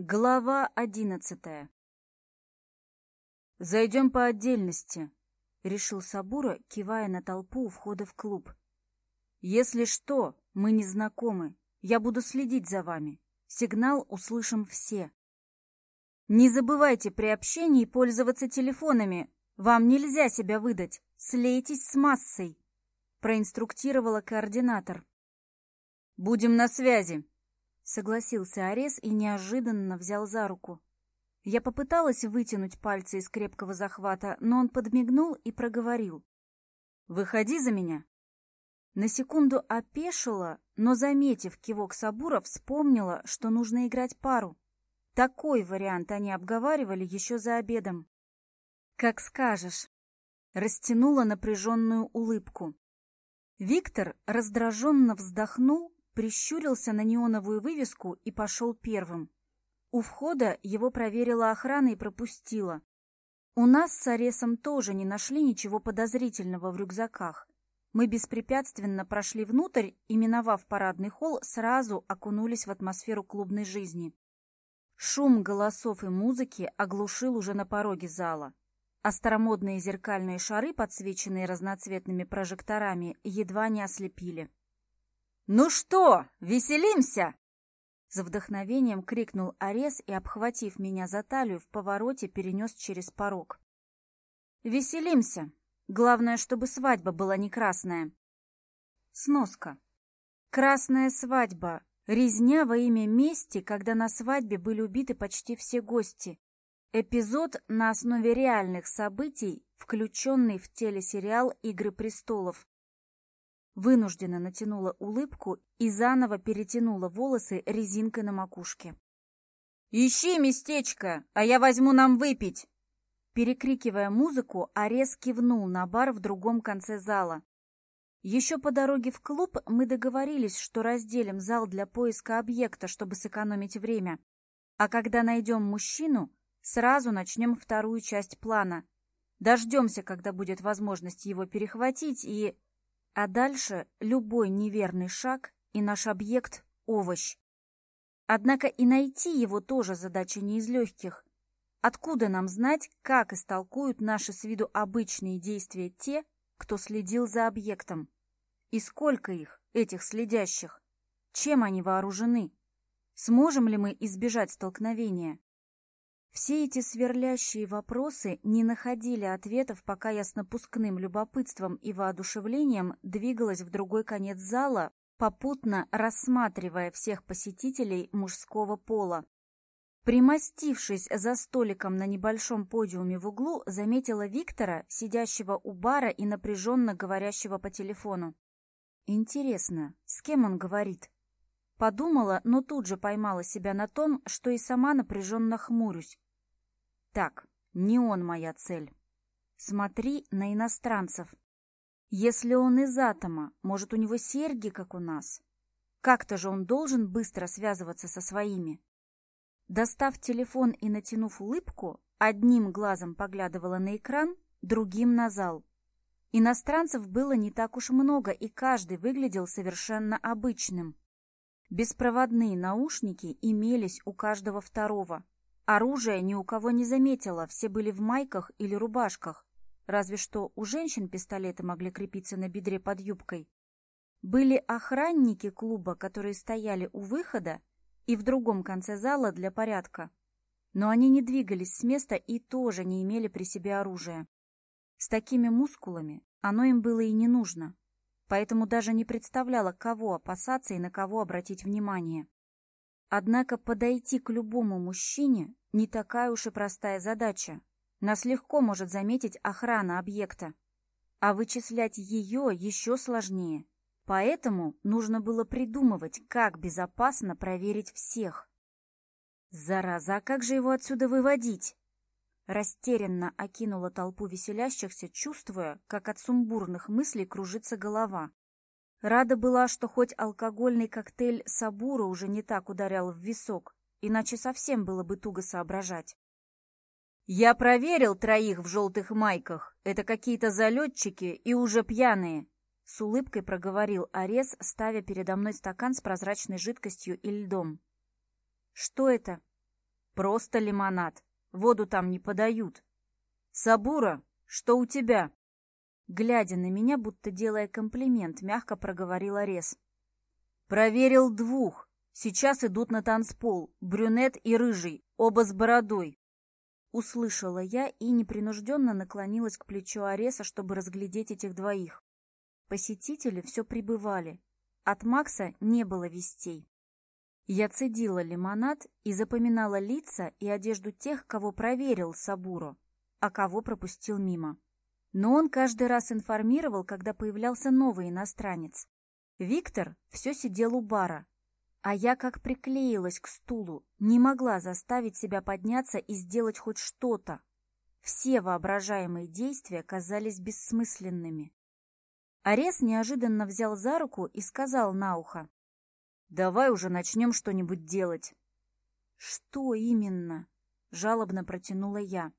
Глава одиннадцатая «Зайдем по отдельности», — решил Сабура, кивая на толпу у входа в клуб. «Если что, мы не знакомы. Я буду следить за вами. Сигнал услышим все». «Не забывайте при общении пользоваться телефонами. Вам нельзя себя выдать. Слейтесь с массой», — проинструктировала координатор. «Будем на связи», Согласился Арес и неожиданно взял за руку. Я попыталась вытянуть пальцы из крепкого захвата, но он подмигнул и проговорил. «Выходи за меня!» На секунду опешила, но, заметив кивок Сабура, вспомнила, что нужно играть пару. Такой вариант они обговаривали еще за обедом. «Как скажешь!» Растянула напряженную улыбку. Виктор раздраженно вздохнул прищурился на неоновую вывеску и пошел первым. У входа его проверила охрана и пропустила. У нас с Аресом тоже не нашли ничего подозрительного в рюкзаках. Мы беспрепятственно прошли внутрь и, миновав парадный холл, сразу окунулись в атмосферу клубной жизни. Шум голосов и музыки оглушил уже на пороге зала, а старомодные зеркальные шары, подсвеченные разноцветными прожекторами, едва не ослепили. «Ну что, веселимся?» За вдохновением крикнул Арес и, обхватив меня за талию, в повороте перенес через порог. «Веселимся. Главное, чтобы свадьба была не красная». Сноска. Красная свадьба. Резня во имя мести, когда на свадьбе были убиты почти все гости. Эпизод на основе реальных событий, включенный в телесериал «Игры престолов» вынужденно натянула улыбку и заново перетянула волосы резинкой на макушке. «Ищи местечко, а я возьму нам выпить!» Перекрикивая музыку, Арес кивнул на бар в другом конце зала. Еще по дороге в клуб мы договорились, что разделим зал для поиска объекта, чтобы сэкономить время. А когда найдем мужчину, сразу начнем вторую часть плана. Дождемся, когда будет возможность его перехватить и... А дальше любой неверный шаг, и наш объект – овощ. Однако и найти его тоже задача не из легких. Откуда нам знать, как истолкуют наши с виду обычные действия те, кто следил за объектом? И сколько их, этих следящих? Чем они вооружены? Сможем ли мы избежать столкновения? Все эти сверлящие вопросы не находили ответов, пока я с напускным любопытством и воодушевлением двигалась в другой конец зала, попутно рассматривая всех посетителей мужского пола. Примостившись за столиком на небольшом подиуме в углу, заметила Виктора, сидящего у бара и напряженно говорящего по телефону. «Интересно, с кем он говорит?» Подумала, но тут же поймала себя на том, что и сама напряженно хмурюсь. Так, не он моя цель. Смотри на иностранцев. Если он из атома, может, у него серьги, как у нас? Как-то же он должен быстро связываться со своими. Достав телефон и натянув улыбку, одним глазом поглядывала на экран, другим на зал. Иностранцев было не так уж много, и каждый выглядел совершенно обычным. Беспроводные наушники имелись у каждого второго. Оружие ни у кого не заметило, все были в майках или рубашках. Разве что у женщин пистолеты могли крепиться на бедре под юбкой. Были охранники клуба, которые стояли у выхода и в другом конце зала для порядка. Но они не двигались с места и тоже не имели при себе оружия. С такими мускулами оно им было и не нужно поэтому даже не представляла, кого опасаться и на кого обратить внимание. Однако подойти к любому мужчине не такая уж и простая задача. Нас легко может заметить охрана объекта. А вычислять ее еще сложнее. Поэтому нужно было придумывать, как безопасно проверить всех. Зараза, а как же его отсюда выводить? Растерянно окинула толпу веселящихся, чувствуя, как от сумбурных мыслей кружится голова. Рада была, что хоть алкогольный коктейль Сабура уже не так ударял в висок, иначе совсем было бы туго соображать. «Я проверил троих в желтых майках. Это какие-то залетчики и уже пьяные», — с улыбкой проговорил Арес, ставя передо мной стакан с прозрачной жидкостью и льдом. «Что это?» «Просто лимонад воду там не подают. Сабура, что у тебя?» Глядя на меня, будто делая комплимент, мягко проговорила Рез. «Проверил двух. Сейчас идут на танцпол. Брюнет и рыжий, оба с бородой». Услышала я и непринужденно наклонилась к плечу Ареса, чтобы разглядеть этих двоих. Посетители все прибывали. От Макса не было вестей. Я цедила лимонад и запоминала лица и одежду тех, кого проверил Сабуру, а кого пропустил мимо. Но он каждый раз информировал, когда появлялся новый иностранец. Виктор все сидел у бара, а я как приклеилась к стулу, не могла заставить себя подняться и сделать хоть что-то. Все воображаемые действия казались бессмысленными. Арес неожиданно взял за руку и сказал на ухо. Давай уже начнем что-нибудь делать. Что именно? Жалобно протянула я.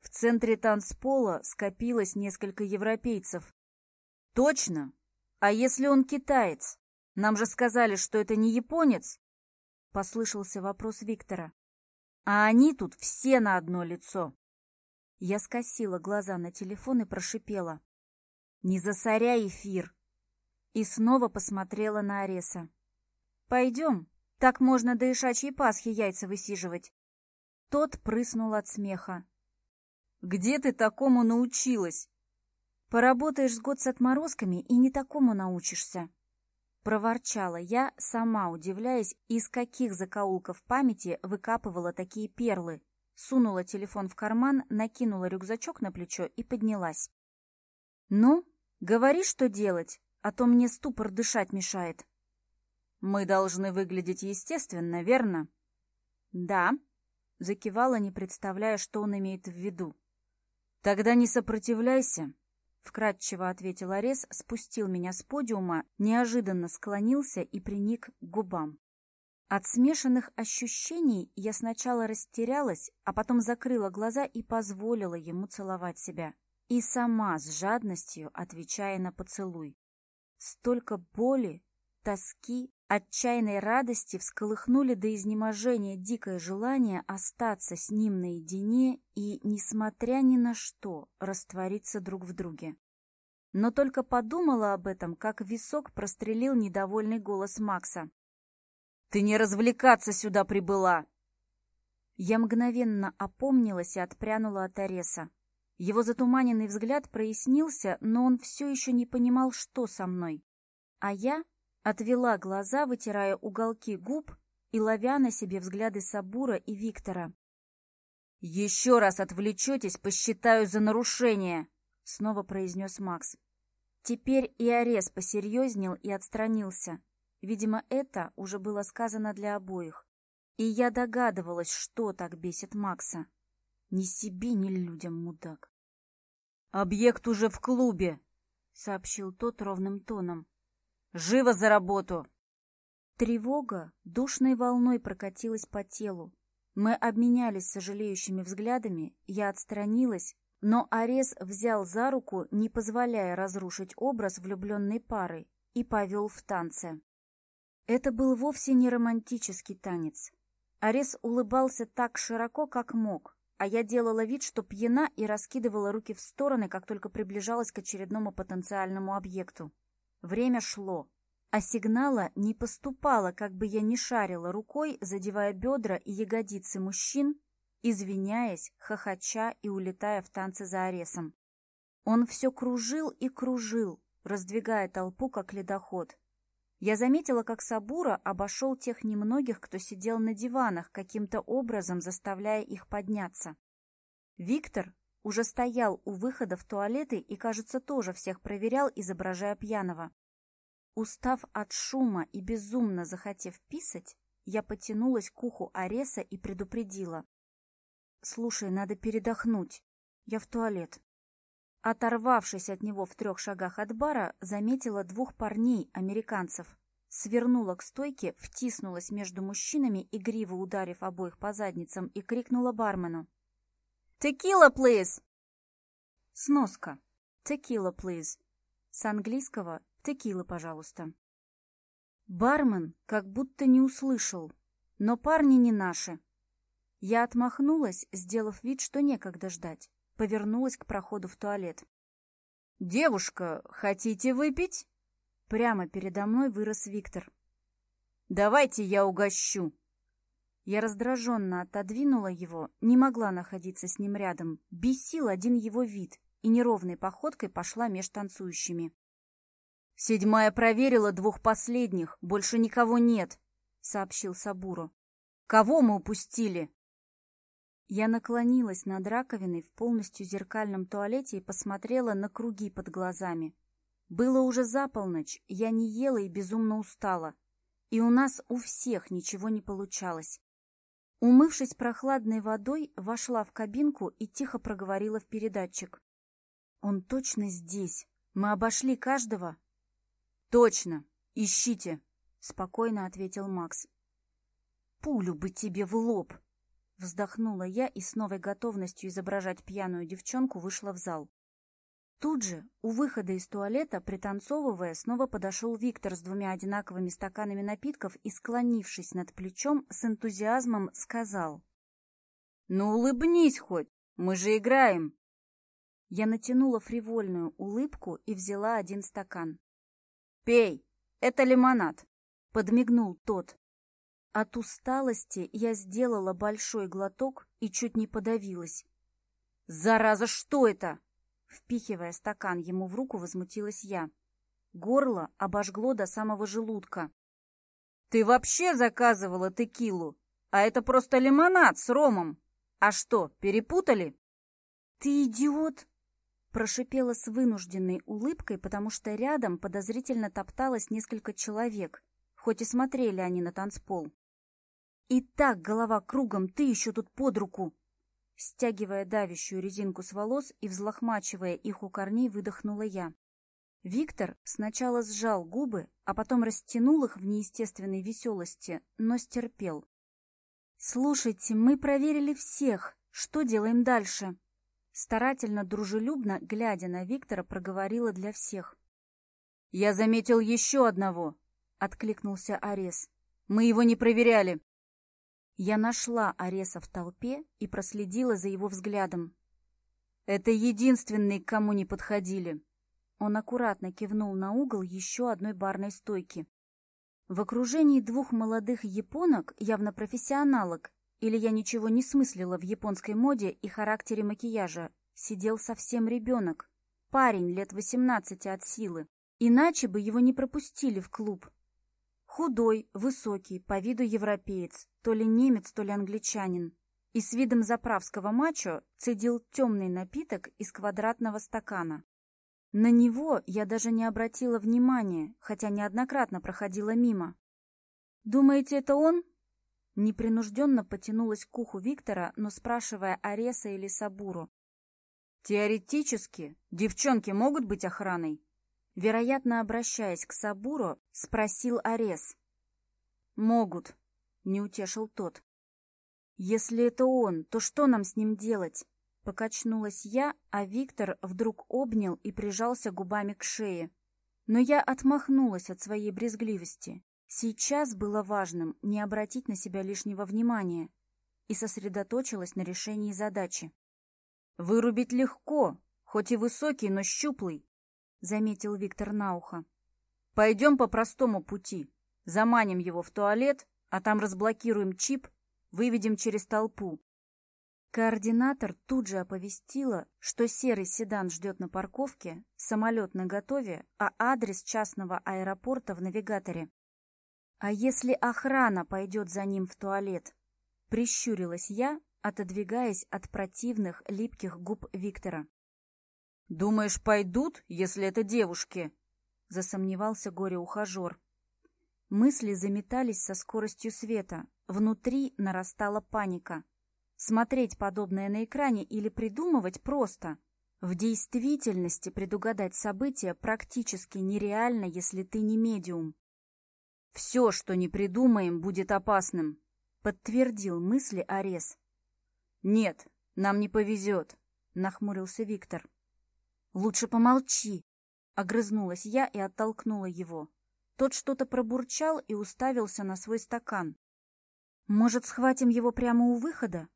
В центре танцпола скопилось несколько европейцев. Точно? А если он китаец? Нам же сказали, что это не японец? Послышался вопрос Виктора. А они тут все на одно лицо. Я скосила глаза на телефон и прошипела. «Не засоряй эфир! и снова посмотрела на Ареса. «Пойдем, так можно до Ишачьей Пасхи яйца высиживать». Тот прыснул от смеха. «Где ты такому научилась?» «Поработаешь с год с отморозками и не такому научишься». Проворчала я, сама удивляясь, из каких закоулков памяти выкапывала такие перлы. Сунула телефон в карман, накинула рюкзачок на плечо и поднялась. «Ну, говори, что делать а то мне ступор дышать мешает. Мы должны выглядеть естественно, верно? Да, закивала, не представляя, что он имеет в виду. Тогда не сопротивляйся, вкратчиво ответил Арес, спустил меня с подиума, неожиданно склонился и приник к губам. От смешанных ощущений я сначала растерялась, а потом закрыла глаза и позволила ему целовать себя. И сама с жадностью отвечая на поцелуй. Столько боли, тоски, отчаянной радости всколыхнули до изнеможения дикое желание остаться с ним наедине и, несмотря ни на что, раствориться друг в друге. Но только подумала об этом, как висок прострелил недовольный голос Макса. «Ты не развлекаться сюда прибыла!» Я мгновенно опомнилась и отпрянула от Ареса. Его затуманенный взгляд прояснился, но он все еще не понимал, что со мной. А я отвела глаза, вытирая уголки губ и ловя на себе взгляды Сабура и Виктора. «Еще раз отвлечетесь, посчитаю за нарушение!» — снова произнес Макс. Теперь и Арес посерьезнел и отстранился. Видимо, это уже было сказано для обоих. И я догадывалась, что так бесит Макса. Ни себе, ни людям, мудак. «Объект уже в клубе!» — сообщил тот ровным тоном. «Живо за работу!» Тревога душной волной прокатилась по телу. Мы обменялись сожалеющими взглядами, я отстранилась, но Арес взял за руку, не позволяя разрушить образ влюбленной пары, и повел в танце. Это был вовсе не романтический танец. Арес улыбался так широко, как мог, а я делала вид, что пьяна и раскидывала руки в стороны, как только приближалась к очередному потенциальному объекту. Время шло, а сигнала не поступало, как бы я ни шарила рукой, задевая бедра и ягодицы мужчин, извиняясь, хохоча и улетая в танцы за Аресом. Он все кружил и кружил, раздвигая толпу, как ледоход. Я заметила, как Сабура обошел тех немногих, кто сидел на диванах, каким-то образом заставляя их подняться. Виктор уже стоял у выхода в туалеты и, кажется, тоже всех проверял, изображая пьяного. Устав от шума и безумно захотев писать, я потянулась к уху Ареса и предупредила. «Слушай, надо передохнуть. Я в туалет оторвавшись от него в трех шагах от бара, заметила двух парней, американцев. Свернула к стойке, втиснулась между мужчинами, игриво ударив обоих по задницам, и крикнула бармену. «Текила, плиз!» Сноска. «Текила, плиз!» С английского «текила, пожалуйста». Бармен как будто не услышал, но парни не наши. Я отмахнулась, сделав вид, что некогда ждать повернулась к проходу в туалет. «Девушка, хотите выпить?» Прямо передо мной вырос Виктор. «Давайте я угощу!» Я раздраженно отодвинула его, не могла находиться с ним рядом, бесил один его вид и неровной походкой пошла меж танцующими. «Седьмая проверила двух последних, больше никого нет», — сообщил Сабуру. «Кого мы упустили?» Я наклонилась над раковиной в полностью зеркальном туалете и посмотрела на круги под глазами. Было уже за полночь, я не ела и безумно устала. И у нас у всех ничего не получалось. Умывшись прохладной водой, вошла в кабинку и тихо проговорила в передатчик. «Он точно здесь. Мы обошли каждого?» «Точно. Ищите», — спокойно ответил Макс. «Пулю бы тебе в лоб!» Вздохнула я и с новой готовностью изображать пьяную девчонку вышла в зал. Тут же, у выхода из туалета, пританцовывая, снова подошел Виктор с двумя одинаковыми стаканами напитков и, склонившись над плечом, с энтузиазмом сказал. «Ну улыбнись хоть, мы же играем!» Я натянула фривольную улыбку и взяла один стакан. «Пей, это лимонад!» — подмигнул тот. От усталости я сделала большой глоток и чуть не подавилась. «Зараза, что это?» Впихивая стакан ему в руку, возмутилась я. Горло обожгло до самого желудка. «Ты вообще заказывала текилу? А это просто лимонад с ромом! А что, перепутали?» «Ты идиот!» Прошипела с вынужденной улыбкой, потому что рядом подозрительно топталось несколько человек, хоть и смотрели они на танцпол. И так голова кругом, ты еще тут под руку!» Стягивая давящую резинку с волос и взлохмачивая их у корней, выдохнула я. Виктор сначала сжал губы, а потом растянул их в неестественной веселости, но стерпел. «Слушайте, мы проверили всех. Что делаем дальше?» Старательно, дружелюбно, глядя на Виктора, проговорила для всех. «Я заметил еще одного!» — откликнулся Арес. «Мы его не проверяли. Я нашла Ареса в толпе и проследила за его взглядом. «Это единственный, к кому не подходили!» Он аккуратно кивнул на угол еще одной барной стойки. В окружении двух молодых японок, явно профессионалок, или я ничего не смыслила в японской моде и характере макияжа, сидел совсем ребенок, парень лет восемнадцати от силы. Иначе бы его не пропустили в клуб. Худой, высокий, по виду европеец, то ли немец, то ли англичанин. И с видом заправского мачо цедил темный напиток из квадратного стакана. На него я даже не обратила внимания, хотя неоднократно проходила мимо. «Думаете, это он?» Непринужденно потянулась к уху Виктора, но спрашивая Ареса или Сабуру. «Теоретически девчонки могут быть охраной?» вероятно, обращаясь к Сабуру, спросил Арес. «Могут», — не утешил тот. «Если это он, то что нам с ним делать?» Покачнулась я, а Виктор вдруг обнял и прижался губами к шее. Но я отмахнулась от своей брезгливости. Сейчас было важным не обратить на себя лишнего внимания и сосредоточилась на решении задачи. «Вырубить легко, хоть и высокий, но щуплый заметил Виктор на ухо. «Пойдем по простому пути. Заманим его в туалет, а там разблокируем чип, выведем через толпу». Координатор тут же оповестила, что серый седан ждет на парковке, самолет на готове, а адрес частного аэропорта в навигаторе. «А если охрана пойдет за ним в туалет?» — прищурилась я, отодвигаясь от противных липких губ Виктора. «Думаешь, пойдут, если это девушки?» — засомневался горе-ухажер. Мысли заметались со скоростью света. Внутри нарастала паника. Смотреть подобное на экране или придумывать просто. В действительности предугадать события практически нереально, если ты не медиум. «Все, что не придумаем, будет опасным», — подтвердил мысли Арес. «Нет, нам не повезет», — нахмурился Виктор. «Лучше помолчи!» — огрызнулась я и оттолкнула его. Тот что-то пробурчал и уставился на свой стакан. «Может, схватим его прямо у выхода?»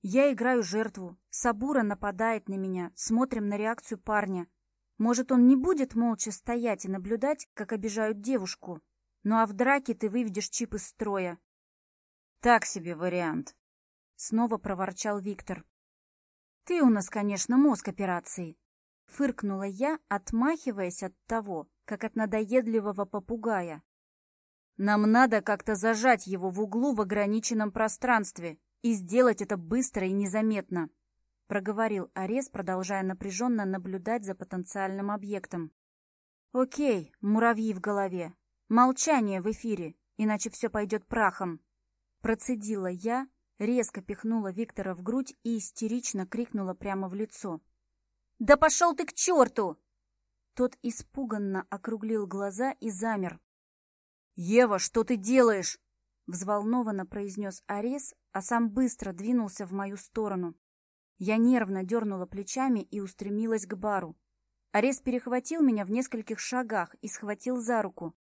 Я играю жертву. Сабура нападает на меня. Смотрим на реакцию парня. Может, он не будет молча стоять и наблюдать, как обижают девушку. Ну а в драке ты выведешь чип из строя. Так себе вариант. Снова проворчал Виктор. Ты у нас, конечно, мозг операции. Фыркнула я, отмахиваясь от того, как от надоедливого попугая. Нам надо как-то зажать его в углу в ограниченном пространстве и сделать это быстро и незаметно, проговорил Арес, продолжая напряженно наблюдать за потенциальным объектом. Окей, муравьи в голове. Молчание в эфире, иначе все пойдет прахом. Процедила я, резко пихнула Виктора в грудь и истерично крикнула прямо в лицо. «Да пошел ты к черту!» Тот испуганно округлил глаза и замер. «Ева, что ты делаешь?» Взволнованно произнес Арес, а сам быстро двинулся в мою сторону. Я нервно дернула плечами и устремилась к бару. Арес перехватил меня в нескольких шагах и схватил за руку.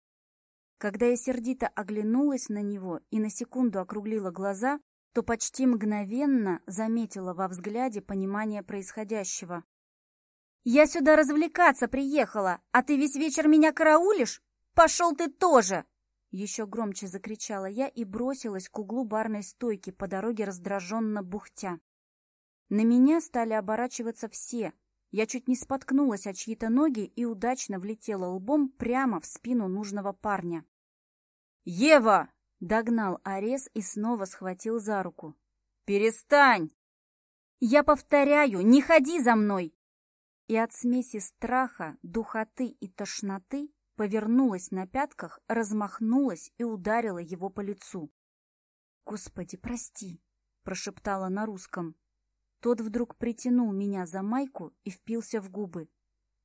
Когда я сердито оглянулась на него и на секунду округлила глаза, то почти мгновенно заметила во взгляде понимание происходящего. «Я сюда развлекаться приехала, а ты весь вечер меня караулишь? Пошел ты тоже!» Еще громче закричала я и бросилась к углу барной стойки, по дороге раздраженно бухтя. На меня стали оборачиваться все. Я чуть не споткнулась о чьи-то ноги и удачно влетела лбом прямо в спину нужного парня. «Ева!» — догнал Арес и снова схватил за руку. «Перестань!» «Я повторяю, не ходи за мной!» и от смеси страха, духоты и тошноты повернулась на пятках, размахнулась и ударила его по лицу. «Господи, прости!» – прошептала на русском. Тот вдруг притянул меня за майку и впился в губы.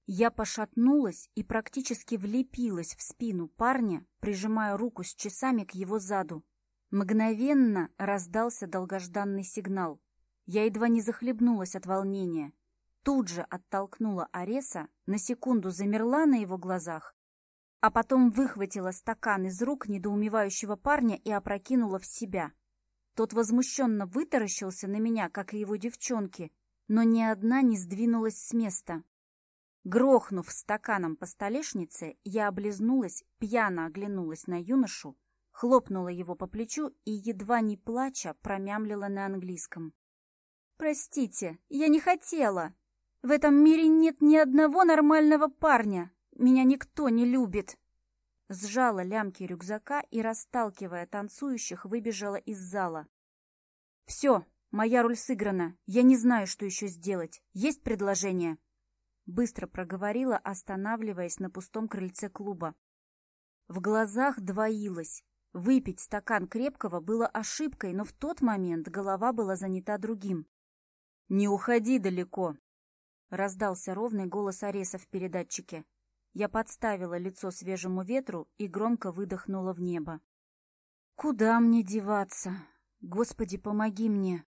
Я пошатнулась и практически влепилась в спину парня, прижимая руку с часами к его заду. Мгновенно раздался долгожданный сигнал. Я едва не захлебнулась от волнения тут же оттолкнула Ареса, на секунду замерла на его глазах, а потом выхватила стакан из рук недоумевающего парня и опрокинула в себя. Тот возмущенно вытаращился на меня, как и его девчонки, но ни одна не сдвинулась с места. Грохнув стаканом по столешнице, я облизнулась, пьяно оглянулась на юношу, хлопнула его по плечу и, едва не плача, промямлила на английском. «Простите, я не хотела!» В этом мире нет ни одного нормального парня. Меня никто не любит. Сжала лямки рюкзака и, расталкивая танцующих, выбежала из зала. Все, моя роль сыграна. Я не знаю, что еще сделать. Есть предложение? Быстро проговорила, останавливаясь на пустом крыльце клуба. В глазах двоилось. Выпить стакан крепкого было ошибкой, но в тот момент голова была занята другим. «Не уходи далеко», раздался ровный голос Ареса в передатчике. Я подставила лицо свежему ветру и громко выдохнула в небо. «Куда мне деваться? Господи, помоги мне!»